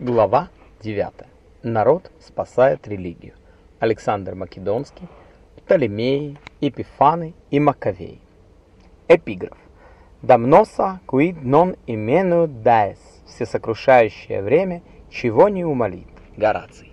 Глава 9. Народ спасает религию. Александр Македонский, Птолемеи, Эпифаны и Маковеи. Эпиграф. Дамноса quid non imenu daes. Всесокрушающее время, чего не умолит. Гораций.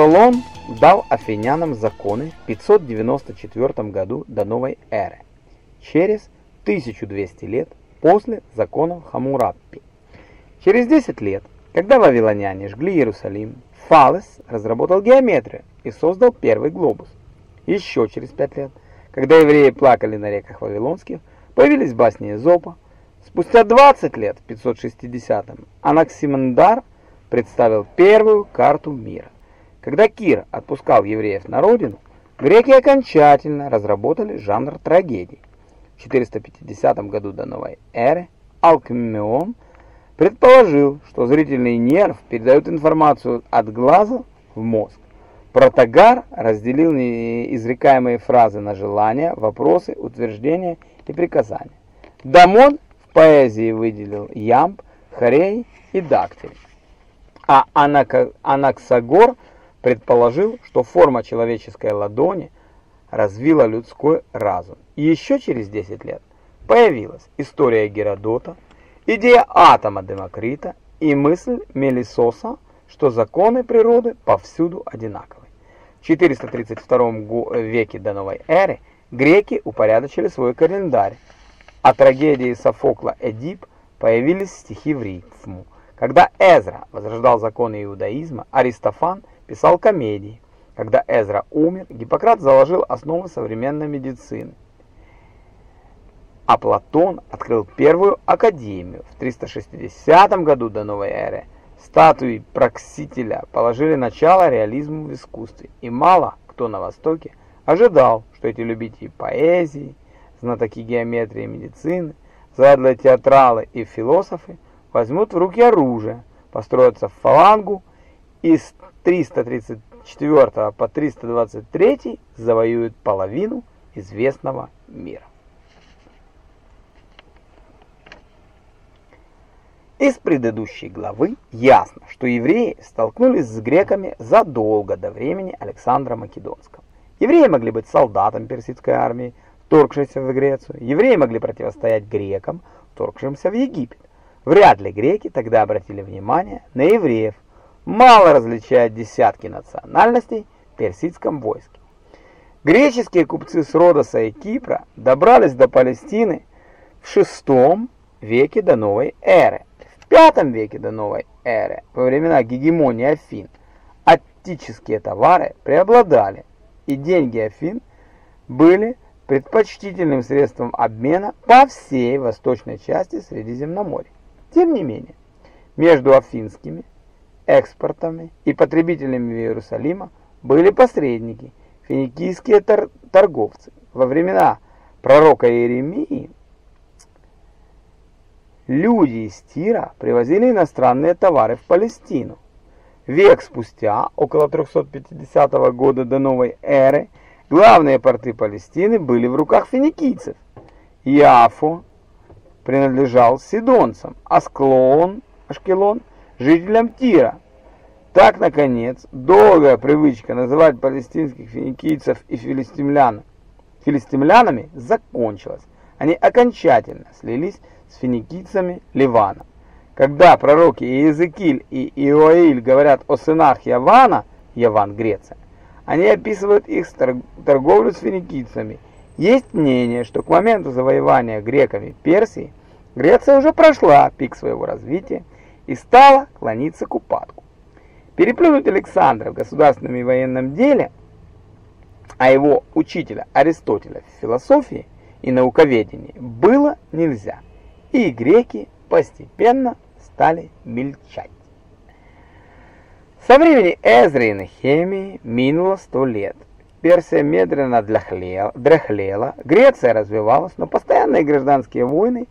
Солон дал афинянам законы в 594 году до новой эры, через 1200 лет после законов Хамураппи. Через 10 лет, когда вавилоняне жгли Иерусалим, Фалес разработал геометрию и создал первый глобус. Еще через 5 лет, когда евреи плакали на реках вавилонских, появились басни Эзопа. Спустя 20 лет, в 560-м, Анаксимандар представил первую карту мира. Когда Кир отпускал евреев на родину, греки окончательно разработали жанр трагедий. В 450 году до новой эры Алкмеон предположил, что зрительный нерв передает информацию от глаза в мозг. Протагар разделил изрекаемые фразы на желания, вопросы, утверждения и приказания. Дамон в поэзии выделил ямб, хорей и дактиль. А Анаксагор – предположил, что форма человеческой ладони развила людской разум. И еще через 10 лет появилась история Геродота, идея атома Демокрита и мысль Мелисоса, что законы природы повсюду одинаковы. В 432 веке до новой эры греки упорядочили свой календарь. О трагедии Софокла Эдип появились стихи в рифму. Когда Эзра возрождал законы иудаизма, Аристофан писал комедии. Когда Эзра умер, Гиппократ заложил основы современной медицины. А Платон открыл первую академию. В 360 году до новой эры статуи Проксителя положили начало реализму в искусстве. И мало кто на Востоке ожидал, что эти любители поэзии, знатоки геометрии и медицины, задлые театралы и философы возьмут в руки оружие, построятся в фалангу и с 334 по 323 завоюют половину известного мира. Из предыдущей главы ясно, что евреи столкнулись с греками задолго до времени Александра Македонского. Евреи могли быть солдатами персидской армии, вторгшейся в Грецию. Евреи могли противостоять грекам, вторгшимся в Египет. Вряд ли греки тогда обратили внимание на евреев, мало различают десятки национальностей в персидском войске. Греческие купцы с Родоса и Кипра добрались до Палестины в VI веке до новой эры. В V веке до новой эры, во времена гегемонии Афин, аттические товары преобладали, и деньги Афин были предпочтительным средством обмена по всей восточной части Средиземноморья. Тем не менее, между афинскими экспортами и потребителями Иерусалима были посредники, финикийские тор торговцы. Во времена пророка Иеремии люди из Тира привозили иностранные товары в Палестину. Век спустя, около 350 года до новой эры, главные порты Палестины были в руках финикийцев. Яфо принадлежал сидонцам, а Склон, Ашкелон жителям Тира. Так, наконец, долгая привычка называть палестинских финикийцев и филистимлян филистимлянами закончилась. Они окончательно слились с финикийцами Ливана. Когда пророки Иезекииль и Иоиль говорят о сынах Явана, Яван Греция, они описывают их торговлю с финикийцами. Есть мнение, что к моменту завоевания греками Персии Греция уже прошла пик своего развития и стала клониться к упадку. Переплюнуть Александра в государственном и военном деле а его учителя Аристотеля в философии и науковедении было нельзя, и греки постепенно стали мельчать. Со времени Эзры и Нехемии минуло сто лет. Персия медленно дряхлела, Греция развивалась, но постоянные гражданские войны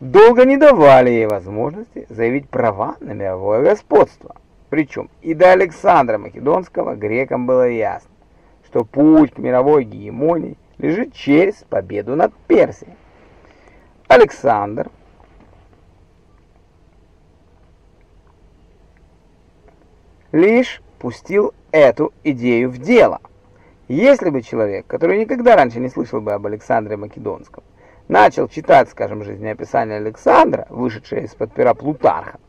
долго не давали ей возможности заявить права на мировое господство. Причем и до Александра Македонского грекам было ясно, что путь к мировой гегемонии лежит через победу над Персией. Александр лишь пустил эту идею в дело. Если бы человек, который никогда раньше не слышал бы об Александре Македонском, начал читать, скажем, жизнеописание Александра, вышедшее из-под пера Плутарха,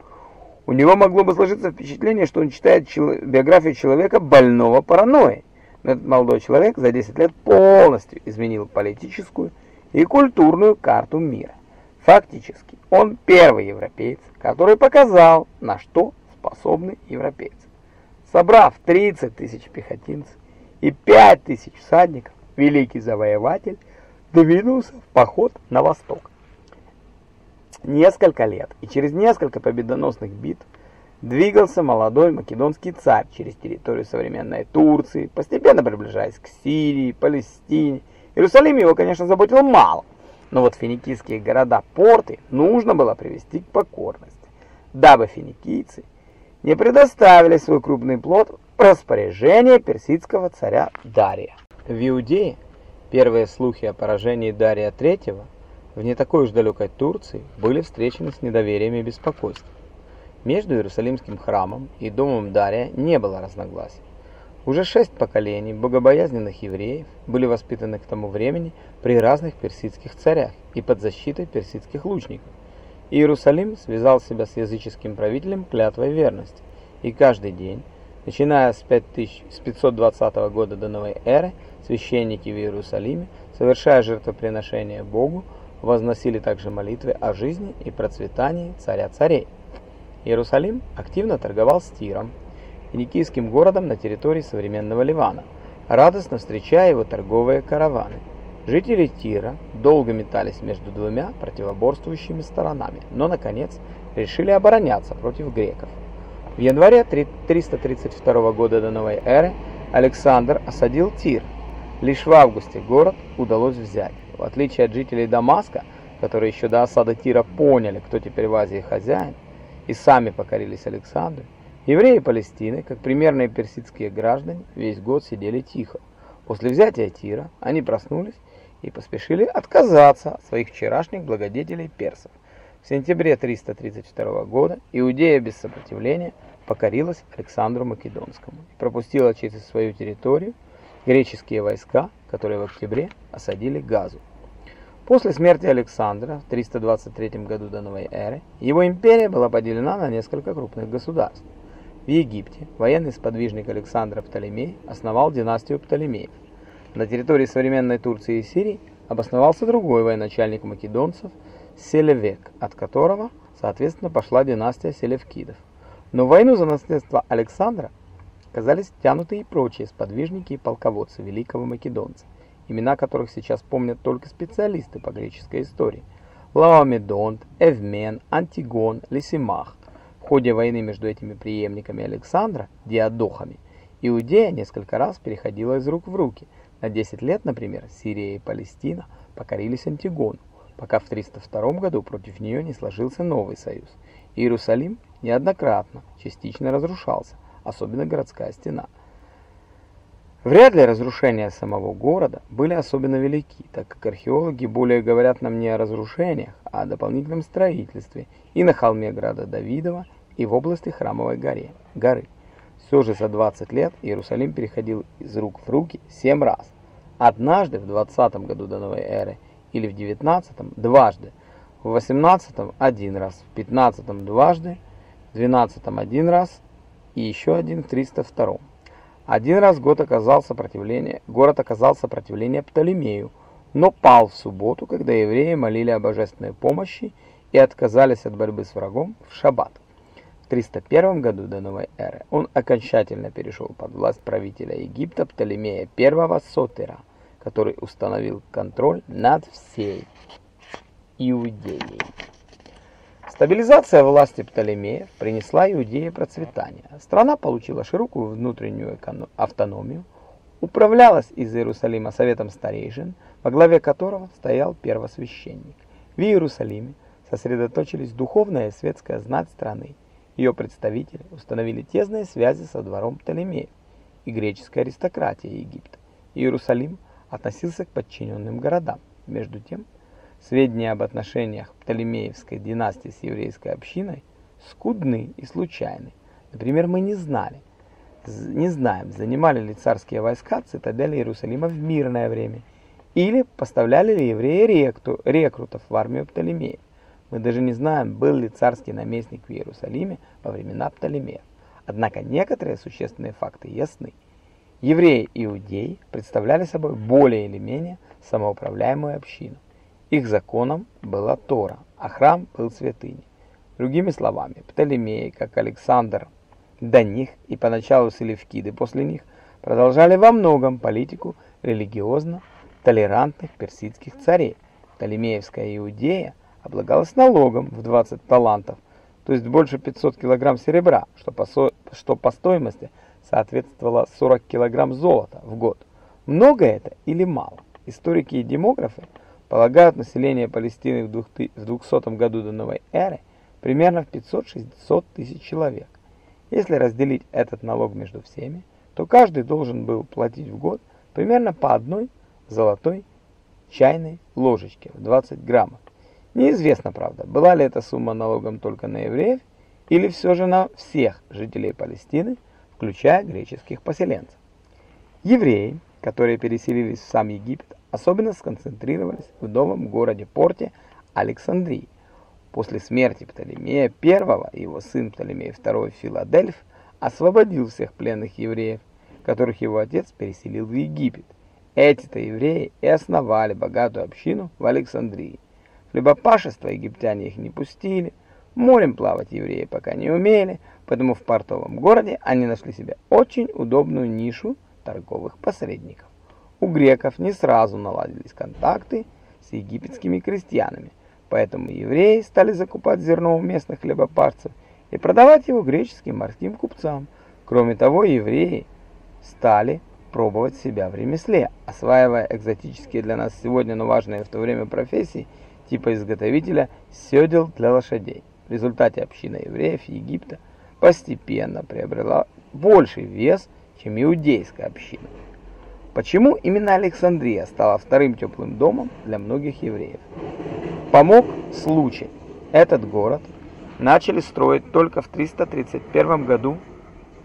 у него могло бы сложиться впечатление, что он читает биографию человека больного паранойей. Но этот молодой человек за 10 лет полностью изменил политическую и культурную карту мира. Фактически, он первый европеец, который показал, на что способны европейцы. Собрав 30 тысяч пехотинцев и 5 тысяч всадников, великий завоеватель двинулся в поход на восток. Несколько лет и через несколько победоносных битв двигался молодой македонский царь через территорию современной Турции, постепенно приближаясь к Сирии, Палестине. Иерусалим его, конечно, заботил мало, но вот финикийские города-порты нужно было привести к покорности, дабы финикийцы не предоставили свой крупный плод в распоряжение персидского царя Дария. В Иудее первые слухи о поражении Дария III в не такой уж далекой Турции были встречены с недоверием и беспокойством. Между Иерусалимским храмом и домом Дария не было разногласий. Уже шесть поколений богобоязненных евреев были воспитаны к тому времени при разных персидских царях и под защитой персидских лучников. Иерусалим связал себя с языческим правителем клятвой верности, и каждый день, начиная с 520 года до новой эры, священники в Иерусалиме, совершая жертвоприношения Богу, возносили также молитвы о жизни и процветании царя царей. Иерусалим активно торговал с Тиром, финикийским городом на территории современного Ливана, радостно встречая его торговые караваны. Жители Тира долго метались между двумя противоборствующими сторонами, но, наконец, решили обороняться против греков. В январе 332 года до новой эры Александр осадил Тир. Лишь в августе город удалось взять. В отличие от жителей Дамаска, которые еще до осады Тира поняли, кто теперь в Азии хозяин, и сами покорились Александру, евреи Палестины, как примерные персидские граждане, весь год сидели тихо. После взятия Тира они проснулись и поспешили отказаться от своих вчерашних благодетелей персов. В сентябре 332 года Иудея без сопротивления покорилась Александру Македонскому и пропустила через свою территорию греческие войска, которые в октябре осадили Газу. После смерти Александра в 323 году до новой эры его империя была поделена на несколько крупных государств. В Египте военный сподвижник Александра Птолемей основал династию Птолемеев. На территории современной Турции и Сирии обосновался другой военачальник македонцев Селевек, от которого, соответственно, пошла династия Селевкидов. Но войну за наследство Александра оказались тянуты и прочие сподвижники и полководцы великого македонца, имена которых сейчас помнят только специалисты по греческой истории. Лаомедонт, Эвмен, Антигон, Лисимах. В ходе войны между этими преемниками Александра, диадохами, Иудея несколько раз переходила из рук в руки – на 10 лет, например, Сирия и Палестина покорились Антигону, пока в 302 году против нее не сложился новый союз. Иерусалим неоднократно частично разрушался, особенно городская стена. Вряд ли разрушения самого города были особенно велики, так как археологи более говорят нам не о разрушениях, а о дополнительном строительстве и на холме града Давидова, и в области Храмовой горе, горы. Все же за 20 лет Иерусалим переходил из рук в руки 7 раз. Однажды в 20 году до новой эры или в 19 дважды, в 18 один раз, в 15 дважды, в 12 один раз и еще один в 302. Один раз год оказал сопротивление, город оказал сопротивление Птолемею, но пал в субботу, когда евреи молили о божественной помощи и отказались от борьбы с врагом в шаббат. 301 году до новой эры он окончательно перешел под власть правителя Египта Птолемея I Сотера, который установил контроль над всей Иудеей. Стабилизация власти Птолемеев принесла Иудее процветание. Страна получила широкую внутреннюю автономию, управлялась из Иерусалима советом старейшин, во главе которого стоял первосвященник. В Иерусалиме сосредоточились духовная и светская знать страны, ее представители установили тесные связи со двором Птолемеев и греческой аристократией Египта. Иерусалим относился к подчиненным городам. Между тем, сведения об отношениях Птолемеевской династии с еврейской общиной скудны и случайны. Например, мы не знали, не знаем, занимали ли царские войска цитадель Иерусалима в мирное время или поставляли ли евреи рекрутов в армию Птолемеев. Мы даже не знаем, был ли царский наместник в Иерусалиме во времена Птолемеев. Однако некоторые существенные факты ясны. Евреи и иудеи представляли собой более или менее самоуправляемую общину. Их законом была Тора, а храм был святыней. Другими словами, Птолемеи, как Александр до них и поначалу Селевкиды после них, продолжали во многом политику религиозно-толерантных персидских царей. Птолемеевская Иудея облагалась налогом в 20 талантов, то есть больше 500 килограмм серебра, что по, со... что по стоимости соответствовало 40 килограмм золота в год. Много это или мало? Историки и демографы полагают население Палестины в 200 году до новой эры примерно в 500-600 тысяч человек. Если разделить этот налог между всеми, то каждый должен был платить в год примерно по одной золотой чайной ложечке в 20 граммов. Неизвестно, правда, была ли эта сумма налогом только на евреев или все же на всех жителей Палестины, включая греческих поселенцев. Евреи, которые переселились в сам Египет, особенно сконцентрировались в новом городе-порте Александрии. После смерти Птолемея I его сын Птолемей II Филадельф освободил всех пленных евреев, которых его отец переселил в Египет. Эти-то евреи и основали богатую общину в Александрии. Хлебопашество египтяне их не пустили, морем плавать евреи пока не умели, поэтому в портовом городе они нашли себе очень удобную нишу торговых посредников. У греков не сразу наладились контакты с египетскими крестьянами, поэтому евреи стали закупать зерно у местных хлебопарцев и продавать его греческим морским купцам. Кроме того, евреи стали пробовать себя в ремесле, осваивая экзотические для нас сегодня, но важные в то время профессии – типа изготовителя седел для лошадей. В результате община евреев Египта постепенно приобрела больший вес, чем иудейская община. Почему именно Александрия стала вторым теплым домом для многих евреев? Помог случай. Этот город начали строить только в 331 году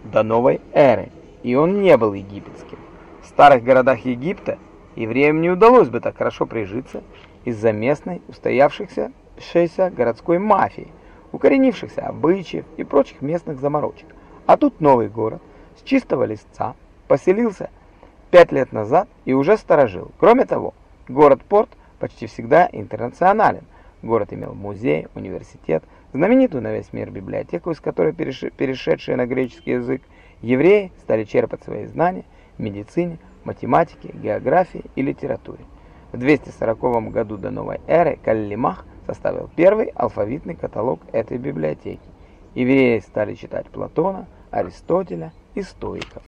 до новой эры, и он не был египетским. В старых городах Египта евреям не удалось бы так хорошо прижиться, из-за местной устоявшихся городской мафии, укоренившихся обычаев и прочих местных заморочек. А тут новый город с чистого листца поселился пять лет назад и уже сторожил. Кроме того, город-порт почти всегда интернационален. Город имел музей, университет, знаменитую на весь мир библиотеку, из которой перешедшие на греческий язык евреи стали черпать свои знания в медицине, математике, географии и литературе. В 240 году до новой эры Каллимах составил первый алфавитный каталог этой библиотеки. Евреи стали читать Платона, Аристотеля и стоиков.